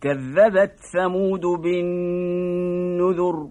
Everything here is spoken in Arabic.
كذبت ثمود بالنذر.